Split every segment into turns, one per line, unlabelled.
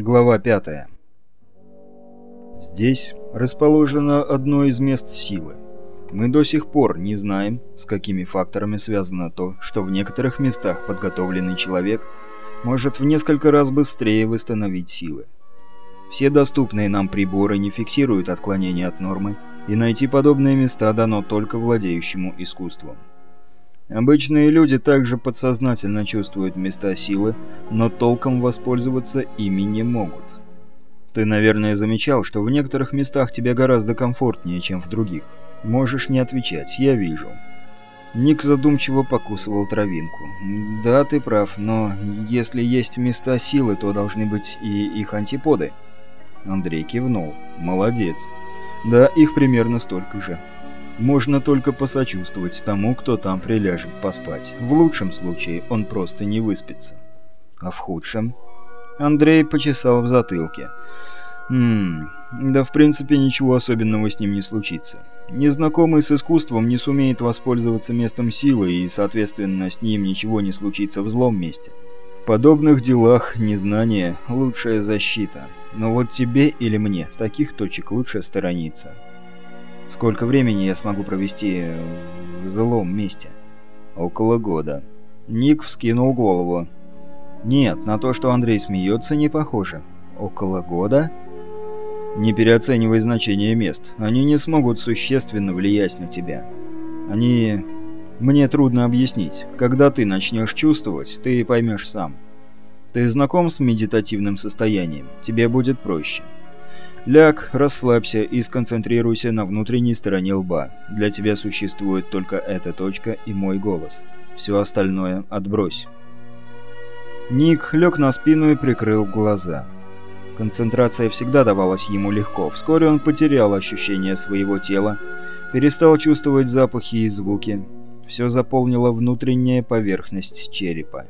Глава 5. Здесь расположено одно из мест силы. Мы до сих пор не знаем, с какими факторами связано то, что в некоторых местах подготовленный человек может в несколько раз быстрее восстановить силы. Все доступные нам приборы не фиксируют отклонения от нормы, и найти подобные места дано только владеющему искусством. Обычные люди также подсознательно чувствуют места силы, но толком воспользоваться ими не могут. Ты, наверное, замечал, что в некоторых местах тебе гораздо комфортнее, чем в других. Можешь не отвечать, я вижу. Ник задумчиво покусывал травинку. «Да, ты прав, но если есть места силы, то должны быть и их антиподы». Андрей кивнул. «Молодец. Да, их примерно столько же. Можно только посочувствовать тому, кто там приляжет поспать. В лучшем случае он просто не выспится. А в худшем? Андрей почесал в затылке. Хм, да в принципе ничего особенного с ним не случится. Незнакомый с искусством не сумеет воспользоваться местом силы, и, соответственно, с ним ничего не случится в злом месте. В подобных делах незнание – лучшая защита. Но вот тебе или мне таких точек лучше сторониться. Сколько времени я смогу провести в злом месте? Около года. Ник вскинул голову. Нет, на то, что Андрей смеется, не похоже. Около года? Не переоценивай значение мест. Они не смогут существенно влиять на тебя. Они... Мне трудно объяснить. Когда ты начнешь чувствовать, ты поймешь сам. Ты знаком с медитативным состоянием? Тебе будет проще. Ляг, расслабься и сконцентрируйся на внутренней стороне лба. Для тебя существует только эта точка и мой голос. Все остальное отбрось. Ник лег на спину и прикрыл глаза. Концентрация всегда давалась ему легко. Вскоре он потерял ощущение своего тела, перестал чувствовать запахи и звуки. Все заполнило внутренняя поверхность черепа.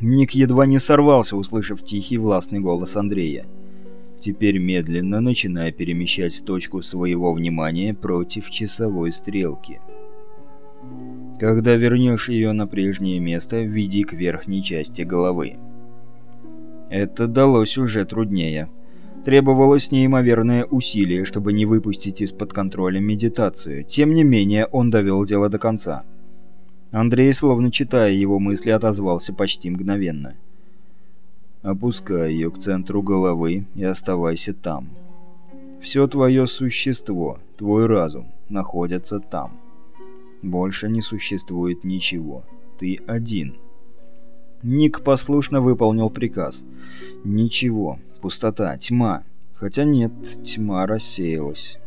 Ник едва не сорвался, услышав тихий властный голос Андрея теперь медленно начиная перемещать точку своего внимания против часовой стрелки. Когда вернешь ее на прежнее место, введи к верхней части головы. Это далось уже труднее. Требовалось неимоверное усилие, чтобы не выпустить из-под контроля медитацию. Тем не менее, он довел дело до конца. Андрей, словно читая его мысли, отозвался почти мгновенно. Опускай ее к центру головы и оставайся там. Все твое существо, твой разум, находятся там. Больше не существует ничего. Ты один. Ник послушно выполнил приказ. Ничего. Пустота, тьма. Хотя нет, тьма рассеялась.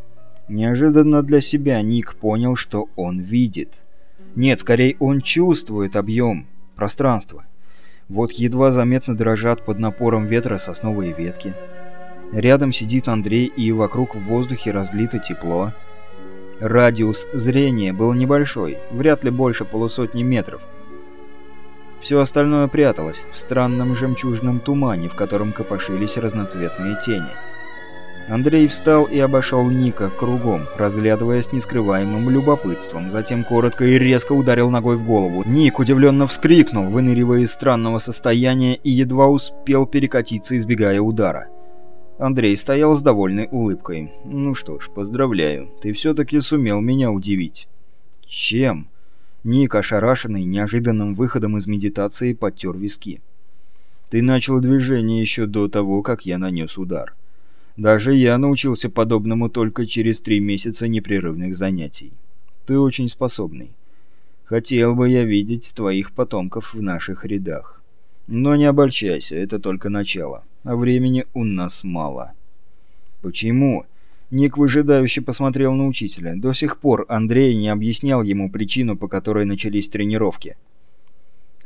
Неожиданно для себя Ник понял, что он видит. Нет, скорее он чувствует объем, пространство. Вот едва заметно дрожат под напором ветра сосновые ветки. Рядом сидит Андрей, и вокруг в воздухе разлито тепло. Радиус зрения был небольшой, вряд ли больше полусотни метров. Все остальное пряталось в странном жемчужном тумане, в котором копошились разноцветные тени. Андрей встал и обошел Ника кругом, разглядывая с нескрываемым любопытством, затем коротко и резко ударил ногой в голову. Ник удивленно вскрикнул, выныривая из странного состояния и едва успел перекатиться, избегая удара. Андрей стоял с довольной улыбкой. «Ну что ж, поздравляю, ты все-таки сумел меня удивить». «Чем?» Ник, ошарашенный неожиданным выходом из медитации, подтер виски. «Ты начал движение еще до того, как я нанес удар». Даже я научился подобному только через три месяца непрерывных занятий. Ты очень способный. Хотел бы я видеть твоих потомков в наших рядах. Но не обольщайся, это только начало, а времени у нас мало. Почему? Ник выжидающе посмотрел на учителя. До сих пор Андрей не объяснял ему причину, по которой начались тренировки.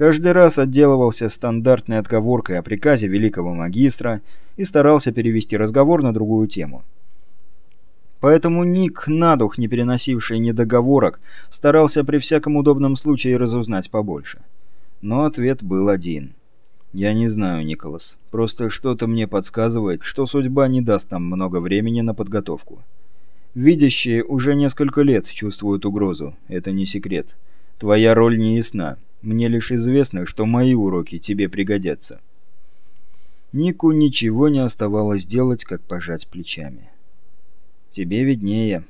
Каждый раз отделывался стандартной отговоркой о приказе великого магистра и старался перевести разговор на другую тему. Поэтому Ник, на дух не переносивший недоговорок, старался при всяком удобном случае разузнать побольше. Но ответ был один. «Я не знаю, Николас. Просто что-то мне подсказывает, что судьба не даст нам много времени на подготовку. Видящие уже несколько лет чувствуют угрозу, это не секрет. Твоя роль не ясна. Мне лишь известно, что мои уроки тебе пригодятся». Нику ничего не оставалось делать, как пожать плечами. «Тебе виднее».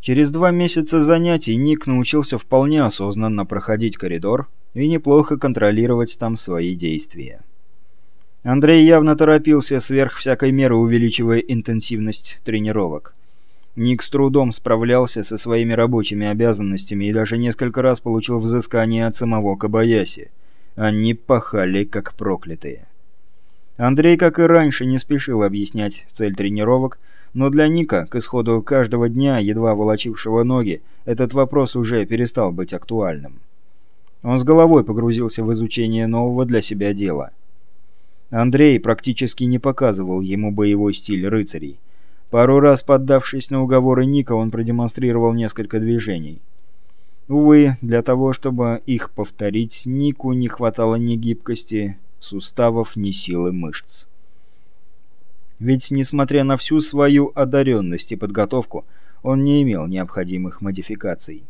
Через два месяца занятий Ник научился вполне осознанно проходить коридор и неплохо контролировать там свои действия. Андрей явно торопился сверх всякой меры, увеличивая интенсивность тренировок. Ник с трудом справлялся со своими рабочими обязанностями и даже несколько раз получил взыскание от самого Кабаяси. Они пахали как проклятые. Андрей, как и раньше, не спешил объяснять цель тренировок, но для Ника, к исходу каждого дня, едва волочившего ноги, этот вопрос уже перестал быть актуальным. Он с головой погрузился в изучение нового для себя дела – Андрей практически не показывал ему боевой стиль рыцарей. Пару раз поддавшись на уговоры Ника, он продемонстрировал несколько движений. Увы, для того, чтобы их повторить, Нику не хватало ни гибкости суставов, ни силы мышц. Ведь, несмотря на всю свою одаренность и подготовку, он не имел необходимых модификаций.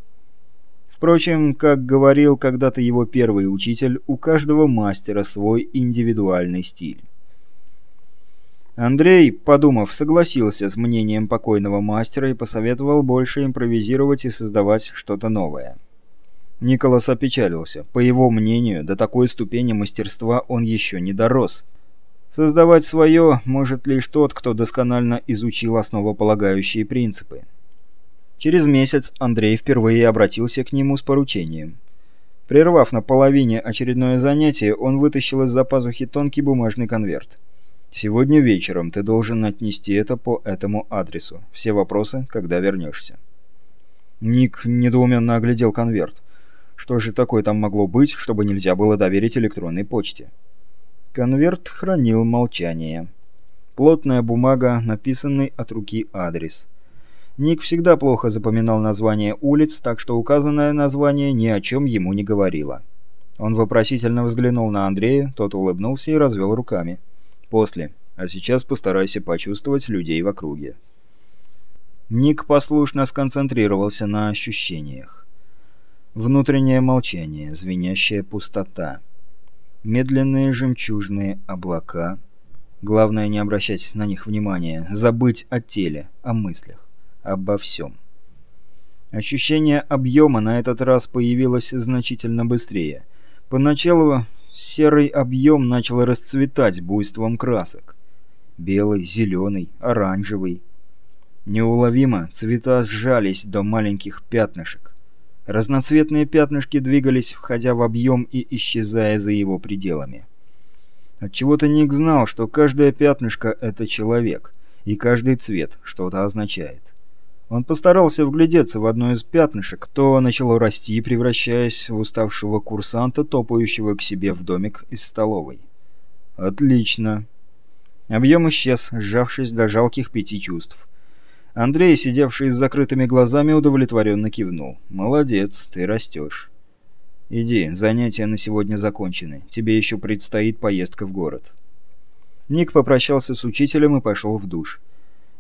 Впрочем, как говорил когда-то его первый учитель, у каждого мастера свой индивидуальный стиль. Андрей, подумав, согласился с мнением покойного мастера и посоветовал больше импровизировать и создавать что-то новое. Николас опечалился. По его мнению, до такой ступени мастерства он еще не дорос. Создавать свое может лишь тот, кто досконально изучил основополагающие принципы. Через месяц Андрей впервые обратился к нему с поручением. Прервав на половине очередное занятие, он вытащил из-за пазухи тонкий бумажный конверт. «Сегодня вечером ты должен отнести это по этому адресу. Все вопросы, когда вернешься». Ник недоуменно оглядел конверт. Что же такое там могло быть, чтобы нельзя было доверить электронной почте? Конверт хранил молчание. Плотная бумага, написанный от руки адрес. Ник всегда плохо запоминал названия улиц, так что указанное название ни о чем ему не говорило. Он вопросительно взглянул на Андрея, тот улыбнулся и развел руками. «После. А сейчас постарайся почувствовать людей в округе». Ник послушно сконцентрировался на ощущениях. Внутреннее молчание, звенящая пустота. Медленные жемчужные облака. Главное не обращать на них внимания, забыть о теле, о мыслях обо всем. Ощущение объема на этот раз появилось значительно быстрее. Поначалу серый объем начал расцветать буйством красок. Белый, зеленый, оранжевый. Неуловимо цвета сжались до маленьких пятнышек. Разноцветные пятнышки двигались, входя в объем и исчезая за его пределами. Отчего-то Ник знал, что каждое пятнышко — это человек, и каждый цвет что-то означает. Он постарался вглядеться в одно из пятнышек, то начало расти, превращаясь в уставшего курсанта, топающего к себе в домик из столовой. «Отлично!» Объем исчез, сжавшись до жалких пяти чувств. Андрей, сидевший с закрытыми глазами, удовлетворенно кивнул. «Молодец, ты растешь». «Иди, занятия на сегодня закончены. Тебе еще предстоит поездка в город». Ник попрощался с учителем и пошел в душ.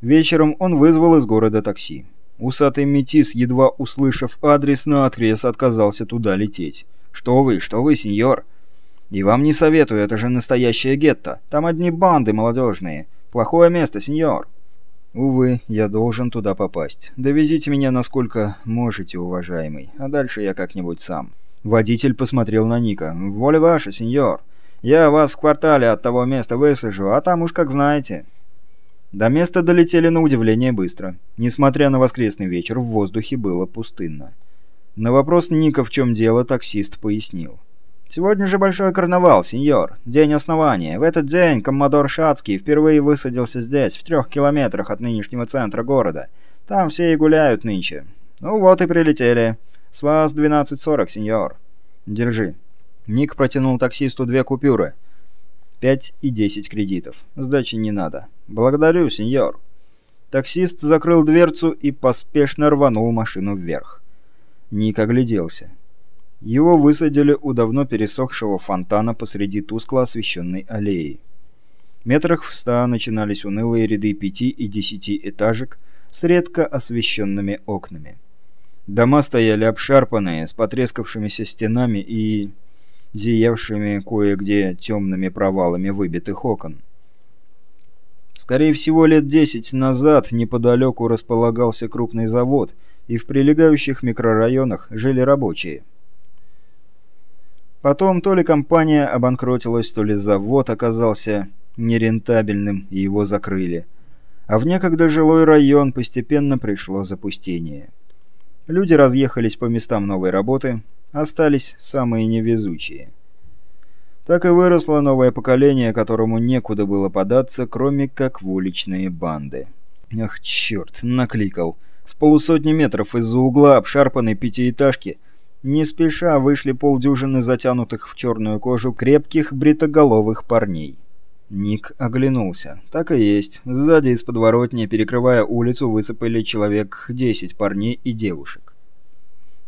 Вечером он вызвал из города такси. Усатый метис, едва услышав адрес, наотрез отказался туда лететь. «Что вы, что вы, сеньор?» «И вам не советую, это же настоящее гетто. Там одни банды молодежные. Плохое место, сеньор». «Увы, я должен туда попасть. Довезите меня насколько можете, уважаемый, а дальше я как-нибудь сам». Водитель посмотрел на Ника. «Воля ваша, сеньор. Я вас в квартале от того места высажу, а там уж как знаете». До места долетели на удивление быстро. Несмотря на воскресный вечер, в воздухе было пустынно. На вопрос Ника, в чем дело, таксист пояснил. «Сегодня же большой карнавал, сеньор. День основания. В этот день коммодор Шацкий впервые высадился здесь, в трех километрах от нынешнего центра города. Там все и гуляют нынче. Ну вот и прилетели. С вас 12.40, сеньор. Держи». Ник протянул таксисту две купюры – 5 и 10 кредитов. Сдачи не надо. Благодарю, сеньор. Таксист закрыл дверцу и поспешно рванул машину вверх. Ник огляделся. Его высадили у давно пересохшего фонтана посреди тускло освещенной аллеи. Метрах в ста начинались унылые ряды пяти и десяти этажек с редко освещенными окнами. Дома стояли обшарпанные, с потрескавшимися стенами и зиявшими кое-где темными провалами выбитых окон. Скорее всего, лет десять назад неподалеку располагался крупный завод, и в прилегающих микрорайонах жили рабочие. Потом то ли компания обанкротилась, то ли завод оказался нерентабельным, и его закрыли. А в некогда жилой район постепенно пришло запустение. Люди разъехались по местам новой работы, остались самые невезучие. Так и выросло новое поколение, которому некуда было податься, кроме как в уличные банды. Ах, черт, накликал. В полусотни метров из-за угла обшарпанной пятиэтажки не спеша вышли полдюжины затянутых в черную кожу крепких бритоголовых парней. Ник оглянулся. Так и есть. Сзади из подворотни, перекрывая улицу, высыпали человек десять парней и девушек.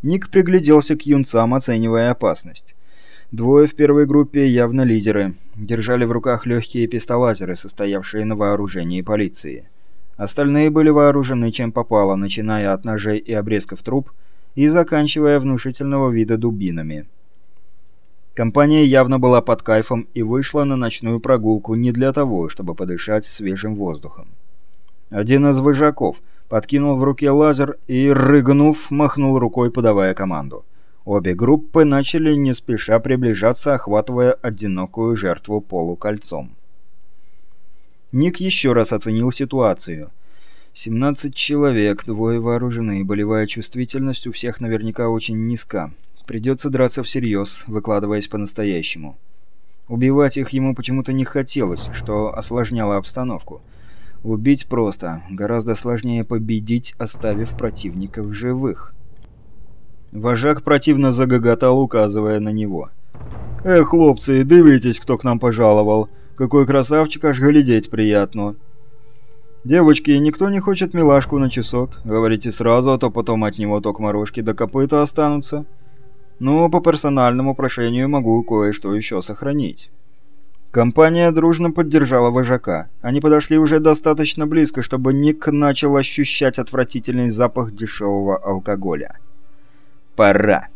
Ник пригляделся к юнцам, оценивая опасность. Двое в первой группе явно лидеры. Держали в руках легкие пистолатеры, состоявшие на вооружении полиции. Остальные были вооружены чем попало, начиная от ножей и обрезков труб и заканчивая внушительного вида дубинами. Компания явно была под кайфом и вышла на ночную прогулку не для того, чтобы подышать свежим воздухом. Один из выжаков подкинул в руке лазер и, рыгнув, махнул рукой, подавая команду. Обе группы начали не спеша приближаться, охватывая одинокую жертву полукольцом. Ник еще раз оценил ситуацию. 17 человек, двое вооружены, болевая чувствительность у всех наверняка очень низка. Придется драться всерьез, выкладываясь по-настоящему. Убивать их ему почему-то не хотелось, что осложняло обстановку. Убить просто, гораздо сложнее победить, оставив противников живых. Вожак противно загоготал, указывая на него. «Эх, хлопцы, дивитесь, кто к нам пожаловал. Какой красавчик, аж глядеть приятно. Девочки, никто не хочет милашку на часок? Говорите сразу, а то потом от него только морожки до копыта останутся. Ну, по персональному прошению могу кое-что еще сохранить». Компания дружно поддержала вожака. Они подошли уже достаточно близко, чтобы Ник начал ощущать отвратительный запах дешевого алкоголя пора.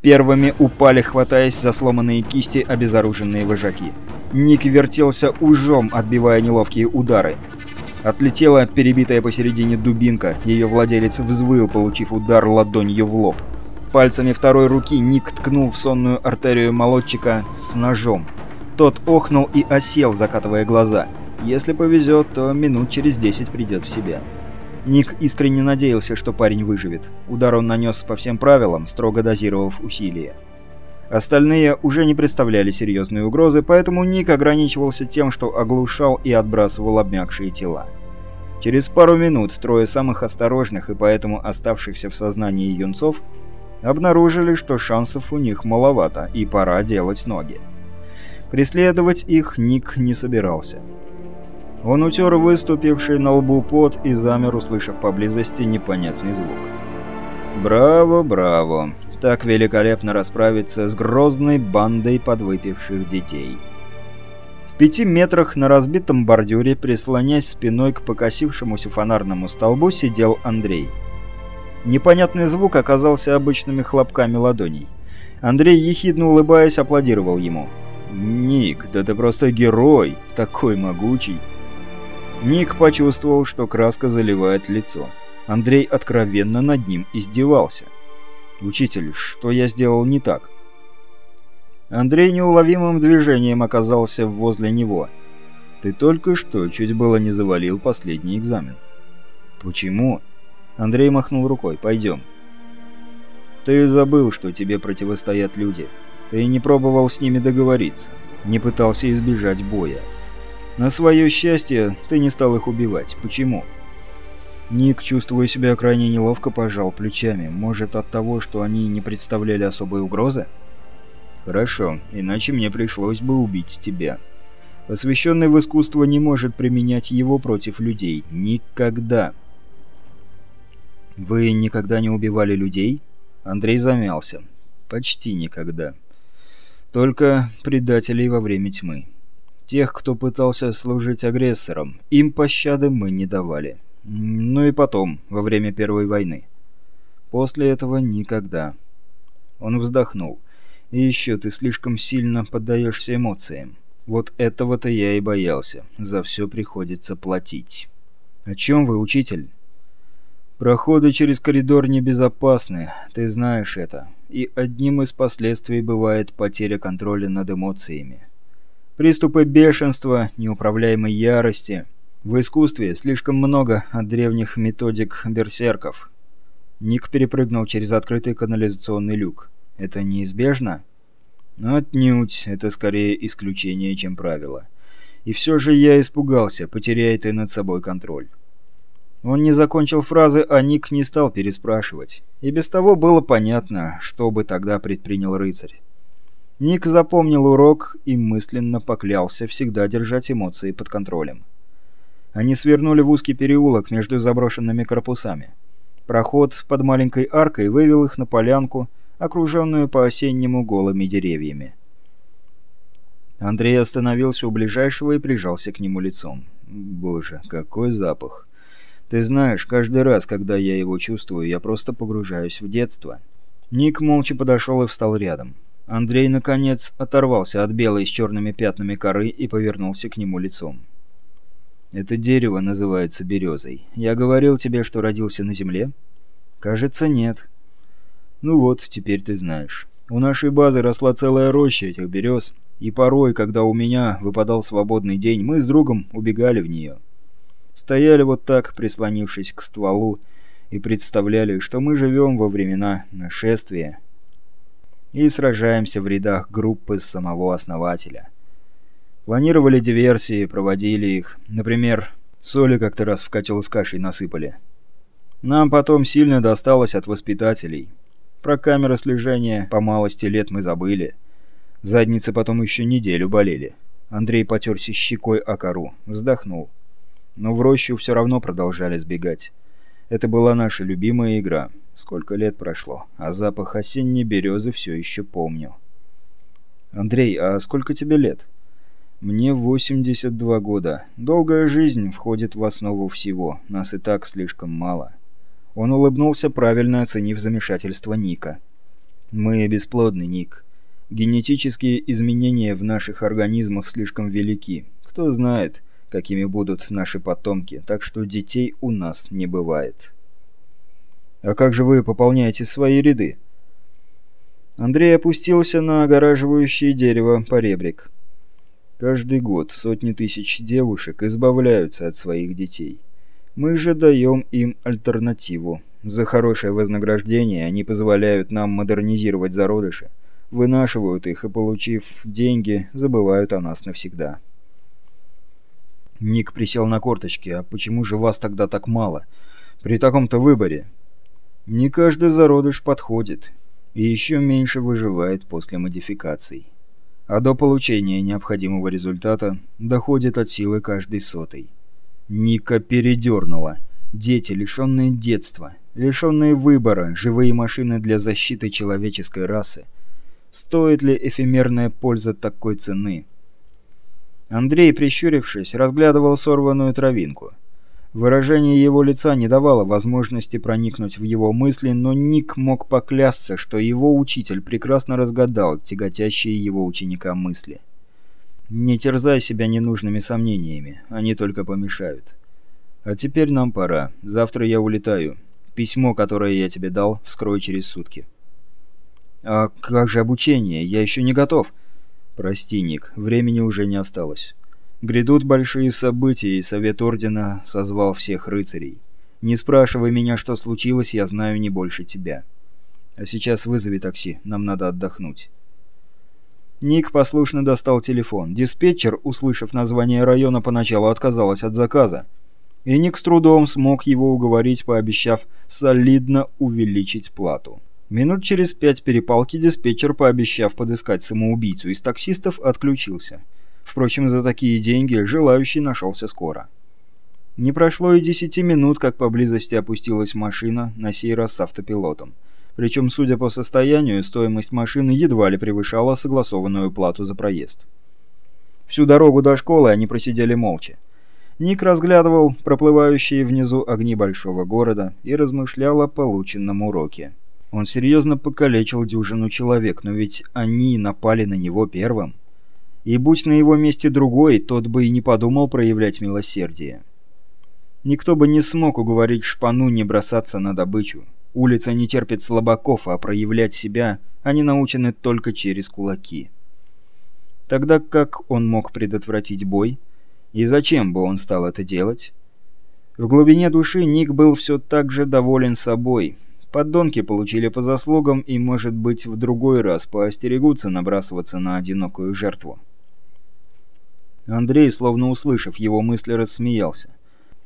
Первыми упали, хватаясь за сломанные кисти, обезоруженные вожаки. Ник вертелся ужом, отбивая неловкие удары. Отлетела перебитая посередине дубинка, ее владелец взвыл, получив удар ладонью в лоб. Пальцами второй руки Ник ткнул в сонную артерию молотчика с ножом. Тот охнул и осел, закатывая глаза. Если повезет, то минут через десять придет в себя. Ник искренне надеялся, что парень выживет. Удар он нанес по всем правилам, строго дозировав усилия. Остальные уже не представляли серьезной угрозы, поэтому Ник ограничивался тем, что оглушал и отбрасывал обмякшие тела. Через пару минут трое самых осторожных и поэтому оставшихся в сознании юнцов обнаружили, что шансов у них маловато и пора делать ноги. Преследовать их Ник не собирался. Он утер выступивший на лбу пот и замер, услышав поблизости непонятный звук. «Браво, браво!» Так великолепно расправиться с грозной бандой подвыпивших детей. В пяти метрах на разбитом бордюре, прислонясь спиной к покосившемуся фонарному столбу, сидел Андрей. Непонятный звук оказался обычными хлопками ладоней. Андрей, ехидно улыбаясь, аплодировал ему. «Ник, да ты просто герой! Такой могучий!» Ник почувствовал, что краска заливает лицо. Андрей откровенно над ним издевался. «Учитель, что я сделал не так?» Андрей неуловимым движением оказался возле него. «Ты только что чуть было не завалил последний экзамен». «Почему?» Андрей махнул рукой. «Пойдем». «Ты забыл, что тебе противостоят люди. Ты не пробовал с ними договориться, не пытался избежать боя». На свое счастье, ты не стал их убивать. Почему? Ник, чувствуя себя крайне неловко, пожал плечами. Может, от того, что они не представляли особой угрозы? Хорошо, иначе мне пришлось бы убить тебя. Посвященный в искусство не может применять его против людей. Никогда. Вы никогда не убивали людей? Андрей замялся. Почти никогда. Только предателей во время тьмы. Тех, кто пытался служить агрессором, им пощады мы не давали. Ну и потом, во время Первой войны. После этого никогда. Он вздохнул. И еще ты слишком сильно поддаешься эмоциям. Вот этого-то я и боялся. За все приходится платить. О чем вы, учитель? Проходы через коридор небезопасны, ты знаешь это. И одним из последствий бывает потеря контроля над эмоциями. Приступы бешенства, неуправляемой ярости. В искусстве слишком много от древних методик берсерков. Ник перепрыгнул через открытый канализационный люк. Это неизбежно? Отнюдь, это скорее исключение, чем правило. И все же я испугался, потеряет ты над собой контроль. Он не закончил фразы, а Ник не стал переспрашивать. И без того было понятно, что бы тогда предпринял рыцарь. Ник запомнил урок и мысленно поклялся всегда держать эмоции под контролем. Они свернули в узкий переулок между заброшенными корпусами. Проход под маленькой аркой вывел их на полянку, окруженную по-осеннему голыми деревьями. Андрей остановился у ближайшего и прижался к нему лицом. «Боже, какой запах!» Ты знаешь, каждый раз, когда я его чувствую, я просто погружаюсь в детство». Ник молча подошел и встал рядом. Андрей, наконец, оторвался от белой с черными пятнами коры и повернулся к нему лицом. «Это дерево называется березой. Я говорил тебе, что родился на земле?» «Кажется, нет». «Ну вот, теперь ты знаешь. У нашей базы росла целая роща этих берез, и порой, когда у меня выпадал свободный день, мы с другом убегали в нее». Стояли вот так, прислонившись к стволу, и представляли, что мы живем во времена нашествия и сражаемся в рядах группы самого основателя. Планировали диверсии, проводили их. Например, соли как-то раз в котел с кашей насыпали. Нам потом сильно досталось от воспитателей. Про камеры слежения по малости лет мы забыли. Задницы потом еще неделю болели. Андрей потерся щекой о кору, вздохнул но в рощу все равно продолжали сбегать. Это была наша любимая игра. Сколько лет прошло, а запах осенней березы все еще помню. «Андрей, а сколько тебе лет?» «Мне 82 года. Долгая жизнь входит в основу всего. Нас и так слишком мало». Он улыбнулся, правильно оценив замешательство Ника. «Мы бесплодны, Ник. Генетические изменения в наших организмах слишком велики. Кто знает, какими будут наши потомки, так что детей у нас не бывает. А как же вы пополняете свои ряды? Андрей опустился на огораживающее дерево поребрик. Каждый год сотни тысяч девушек избавляются от своих детей. Мы же даем им альтернативу. За хорошее вознаграждение они позволяют нам модернизировать зародыши, вынашивают их и, получив деньги, забывают о нас навсегда. Ник присел на корточки. «А почему же вас тогда так мало? При таком-то выборе?» «Не каждый зародыш подходит, и еще меньше выживает после модификаций. А до получения необходимого результата доходит от силы каждый сотый». Ника передернула. Дети, лишенные детства, лишенные выбора, живые машины для защиты человеческой расы. Стоит ли эфемерная польза такой цены? Андрей, прищурившись, разглядывал сорванную травинку. Выражение его лица не давало возможности проникнуть в его мысли, но Ник мог поклясться, что его учитель прекрасно разгадал тяготящие его ученика мысли. «Не терзай себя ненужными сомнениями, они только помешают. А теперь нам пора. Завтра я улетаю. Письмо, которое я тебе дал, вскрою через сутки». «А как же обучение? Я еще не готов». «Прости, Ник, времени уже не осталось. Грядут большие события, и Совет Ордена созвал всех рыцарей. Не спрашивай меня, что случилось, я знаю не больше тебя. А сейчас вызови такси, нам надо отдохнуть». Ник послушно достал телефон. Диспетчер, услышав название района, поначалу отказалась от заказа. И Ник с трудом смог его уговорить, пообещав солидно увеличить плату. Минут через пять перепалки диспетчер, пообещав подыскать самоубийцу из таксистов, отключился. Впрочем, за такие деньги желающий нашелся скоро. Не прошло и десяти минут, как поблизости опустилась машина, на сей раз с автопилотом. Причем, судя по состоянию, стоимость машины едва ли превышала согласованную плату за проезд. Всю дорогу до школы они просидели молча. Ник разглядывал проплывающие внизу огни большого города и размышлял о полученном уроке. Он серьезно покалечил дюжину человек, но ведь они напали на него первым. И будь на его месте другой, тот бы и не подумал проявлять милосердие. Никто бы не смог уговорить шпану не бросаться на добычу. Улица не терпит слабаков, а проявлять себя они научены только через кулаки. Тогда как он мог предотвратить бой? И зачем бы он стал это делать? В глубине души Ник был все так же доволен собой. Поддонки получили по заслугам и, может быть, в другой раз поостерегутся набрасываться на одинокую жертву. Андрей, словно услышав его мысли, рассмеялся.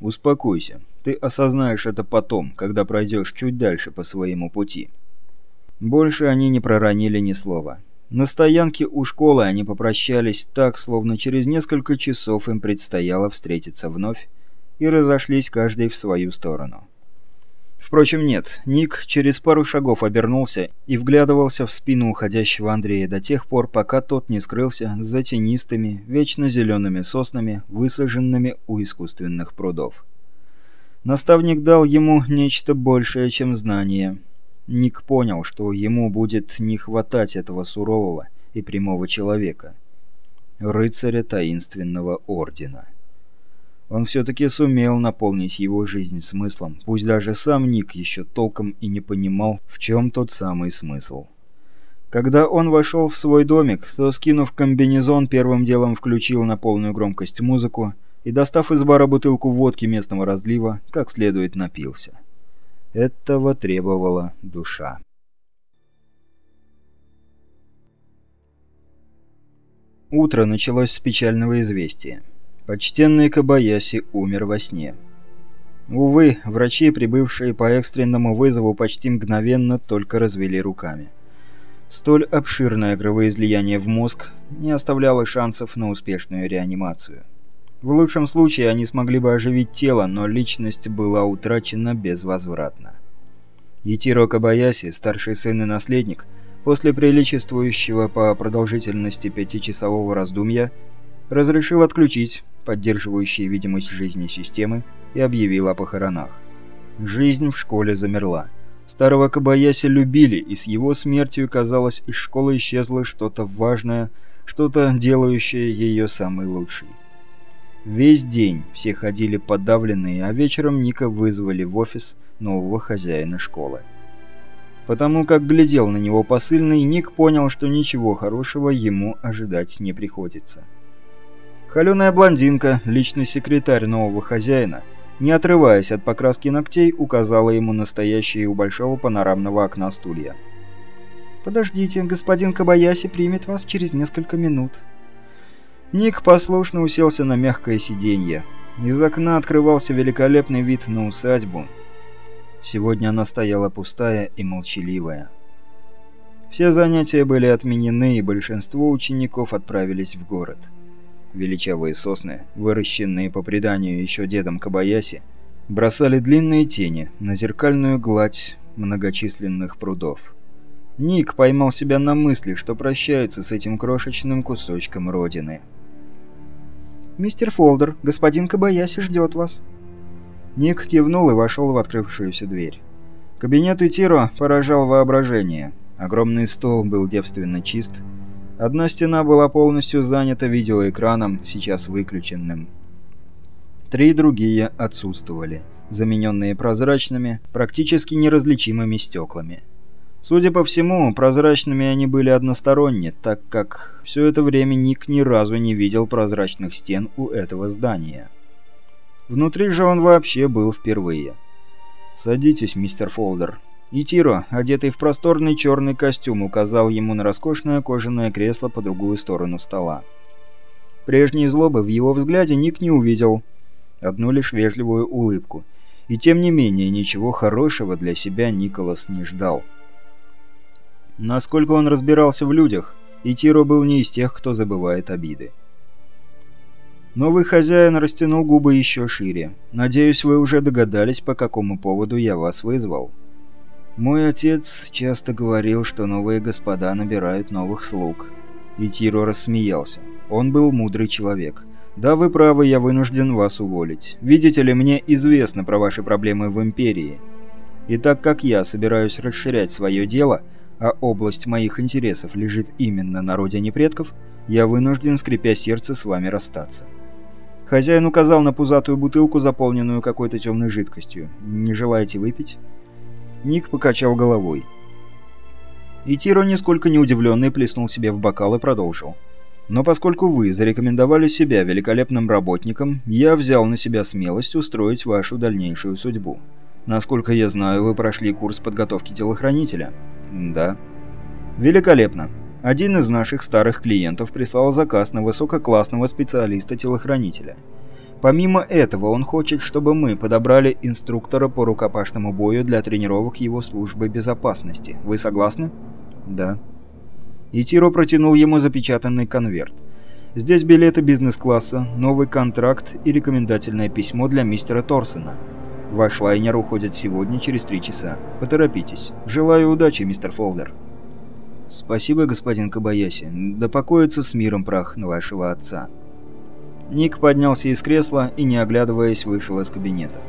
«Успокойся. Ты осознаешь это потом, когда пройдешь чуть дальше по своему пути». Больше они не проронили ни слова. На стоянке у школы они попрощались так, словно через несколько часов им предстояло встретиться вновь, и разошлись каждый в свою сторону. Впрочем, нет, Ник через пару шагов обернулся и вглядывался в спину уходящего Андрея до тех пор, пока тот не скрылся за тенистыми, вечно зелеными соснами, высаженными у искусственных прудов. Наставник дал ему нечто большее, чем знание. Ник понял, что ему будет не хватать этого сурового и прямого человека. Рыцаря таинственного ордена. Он все-таки сумел наполнить его жизнь смыслом, пусть даже сам Ник еще толком и не понимал, в чем тот самый смысл. Когда он вошел в свой домик, то, скинув комбинезон, первым делом включил на полную громкость музыку и, достав из бара бутылку водки местного разлива, как следует напился. Этого требовала душа. Утро началось с печального известия. Почтенный Кабаяси умер во сне. Увы, врачи, прибывшие по экстренному вызову, почти мгновенно только развели руками. Столь обширное кровоизлияние в мозг не оставляло шансов на успешную реанимацию. В лучшем случае они смогли бы оживить тело, но личность была утрачена безвозвратно. Итиро Кабаяси, старший сын и наследник, после приличествующего по продолжительности пятичасового раздумья, разрешил отключить поддерживающие видимость жизни системы и объявил о похоронах. Жизнь в школе замерла. Старого Кабаяси любили, и с его смертью, казалось, из школы исчезло что-то важное, что-то делающее ее самой лучшей. Весь день все ходили подавленные, а вечером Ника вызвали в офис нового хозяина школы. Потому как глядел на него посыльный, Ник понял, что ничего хорошего ему ожидать не приходится. Холеная блондинка, личный секретарь нового хозяина, не отрываясь от покраски ногтей, указала ему настоящие у большого панорамного окна стулья. «Подождите, господин Кабаяси примет вас через несколько минут». Ник послушно уселся на мягкое сиденье. Из окна открывался великолепный вид на усадьбу. Сегодня она стояла пустая и молчаливая. Все занятия были отменены, и большинство учеников отправились в город. Величавые сосны, выращенные по преданию еще дедом Кабаяси, бросали длинные тени на зеркальную гладь многочисленных прудов. Ник поймал себя на мысли, что прощается с этим крошечным кусочком родины. «Мистер Фолдер, господин Кабаяси ждет вас». Ник кивнул и вошел в открывшуюся дверь. Кабинет Итиро поражал воображение. Огромный стол был девственно чист, Одна стена была полностью занята видеоэкраном, сейчас выключенным. Три другие отсутствовали, замененные прозрачными, практически неразличимыми стеклами. Судя по всему, прозрачными они были односторонне, так как все это время Ник ни разу не видел прозрачных стен у этого здания. Внутри же он вообще был впервые. «Садитесь, мистер Фолдер», и Тиро, одетый в просторный черный костюм, указал ему на роскошное кожаное кресло по другую сторону стола. Прежней злобы в его взгляде Ник не увидел, одну лишь вежливую улыбку. И тем не менее, ничего хорошего для себя Николас не ждал. Насколько он разбирался в людях, Итиро был не из тех, кто забывает обиды. Новый хозяин растянул губы еще шире. «Надеюсь, вы уже догадались, по какому поводу я вас вызвал». Мой отец часто говорил, что новые господа набирают новых слуг. И Тиро рассмеялся. Он был мудрый человек. «Да, вы правы, я вынужден вас уволить. Видите ли, мне известно про ваши проблемы в Империи. И так как я собираюсь расширять свое дело, а область моих интересов лежит именно на родине предков, я вынужден, скрипя сердце, с вами расстаться. Хозяин указал на пузатую бутылку, заполненную какой-то темной жидкостью. «Не желаете выпить?» Ник покачал головой. И Тиро, нисколько не удивленный, плеснул себе в бокал и продолжил. «Но поскольку вы зарекомендовали себя великолепным работником, я взял на себя смелость устроить вашу дальнейшую судьбу. Насколько я знаю, вы прошли курс подготовки телохранителя?» «Да». «Великолепно. Один из наших старых клиентов прислал заказ на высококлассного специалиста-телохранителя. Помимо этого, он хочет, чтобы мы подобрали инструктора по рукопашному бою для тренировок его службы безопасности. Вы согласны? Да. Итиро протянул ему запечатанный конверт. Здесь билеты бизнес-класса, новый контракт и рекомендательное письмо для мистера Торсона. Ваш лайнер уходит сегодня через три часа. Поторопитесь. Желаю удачи, мистер Фолдер. «Спасибо, господин Кабаяси. Да покоится с миром прах на вашего отца». Ник поднялся из кресла и, не оглядываясь, вышел из кабинета.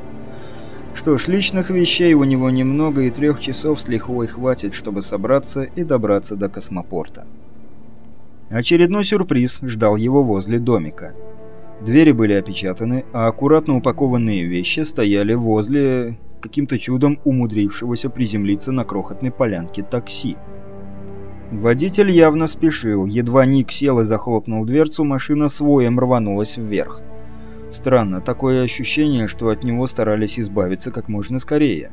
Что ж, личных вещей у него немного, и трех часов с лихвой хватит, чтобы собраться и добраться до космопорта. Очередной сюрприз ждал его возле домика. Двери были опечатаны, а аккуратно упакованные вещи стояли возле каким-то чудом умудрившегося приземлиться на крохотной полянке такси. Водитель явно спешил. Едва Ник сел и захлопнул дверцу, машина с воем рванулась вверх. Странно, такое ощущение, что от него старались избавиться как можно скорее.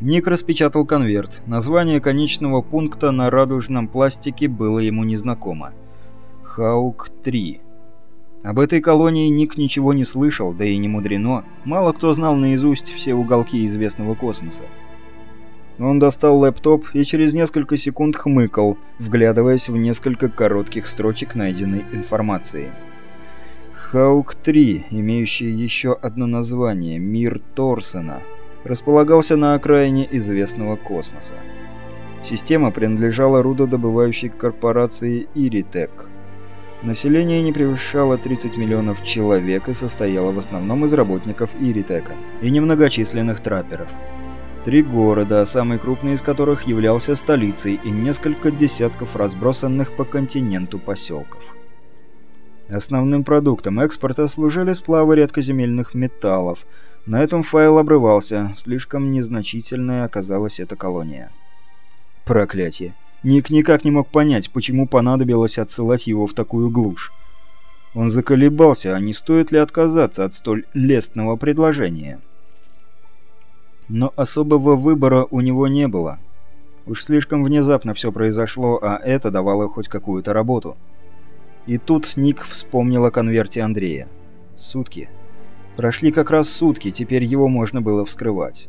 Ник распечатал конверт. Название конечного пункта на радужном пластике было ему незнакомо. «Хаук-3». Об этой колонии Ник ничего не слышал, да и не мудрено. Мало кто знал наизусть все уголки известного космоса. Он достал лэптоп и через несколько секунд хмыкал, вглядываясь в несколько коротких строчек найденной информации. Хаук-3, имеющий еще одно название – Мир Торсона, располагался на окраине известного космоса. Система принадлежала рудодобывающей корпорации Иритек. Население не превышало 30 миллионов человек и состояло в основном из работников Иритека и немногочисленных трапперов. Три города, самый крупный из которых являлся столицей, и несколько десятков разбросанных по континенту поселков. Основным продуктом экспорта служили сплавы редкоземельных металлов. На этом файл обрывался, слишком незначительная оказалась эта колония. Проклятие. Ник никак не мог понять, почему понадобилось отсылать его в такую глушь. Он заколебался, а не стоит ли отказаться от столь лестного предложения. Но особого выбора у него не было. Уж слишком внезапно все произошло, а это давало хоть какую-то работу. И тут Ник вспомнил о конверте Андрея. Сутки. Прошли как раз сутки, теперь его можно было вскрывать.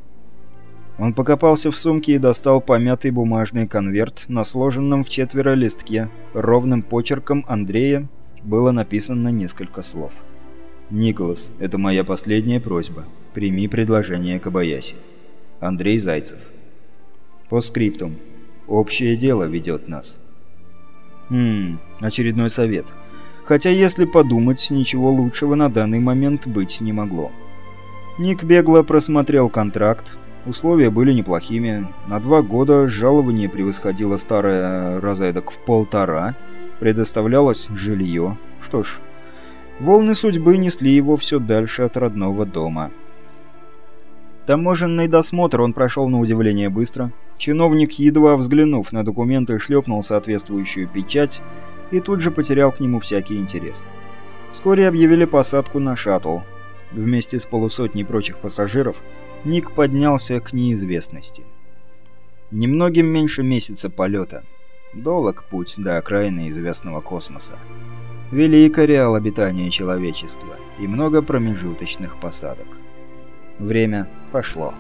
Он покопался в сумке и достал помятый бумажный конверт, на сложенном в четверо листке, ровным почерком Андрея было написано несколько слов. «Николас, это моя последняя просьба. Прими предложение Кабаяси». Андрей Зайцев. По скриптум. Общее дело ведет нас. Хм, очередной совет. Хотя, если подумать, ничего лучшего на данный момент быть не могло. Ник бегло просмотрел контракт. Условия были неплохими. На два года жалование превосходило старое разэдок в полтора. Предоставлялось жилье. Что ж, волны судьбы несли его все дальше от родного дома. Таможенный досмотр он прошел на удивление быстро. Чиновник, едва взглянув на документы, шлепнул соответствующую печать и тут же потерял к нему всякий интерес. Вскоре объявили посадку на шаттл. Вместе с полусотней прочих пассажиров Ник поднялся к неизвестности. Немногим меньше месяца полета. Долог путь до окраины известного космоса. Велик ареал обитания человечества и много промежуточных посадок. Время пошло.